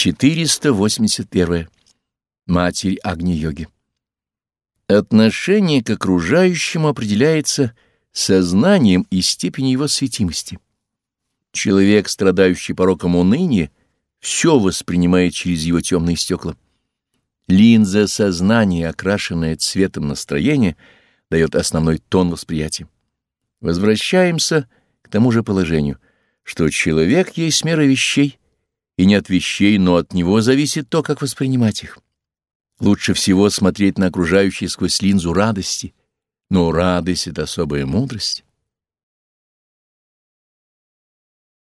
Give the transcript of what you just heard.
481. Матерь Агни-йоги. Отношение к окружающему определяется сознанием и степенью его светимости. Человек, страдающий пороком уныния, все воспринимает через его темные стекла. Линза сознания, окрашенная цветом настроения, дает основной тон восприятия. Возвращаемся к тому же положению, что человек есть мера вещей, и не от вещей, но от него зависит то, как воспринимать их. Лучше всего смотреть на окружающие сквозь линзу радости, но радость — это особая мудрость.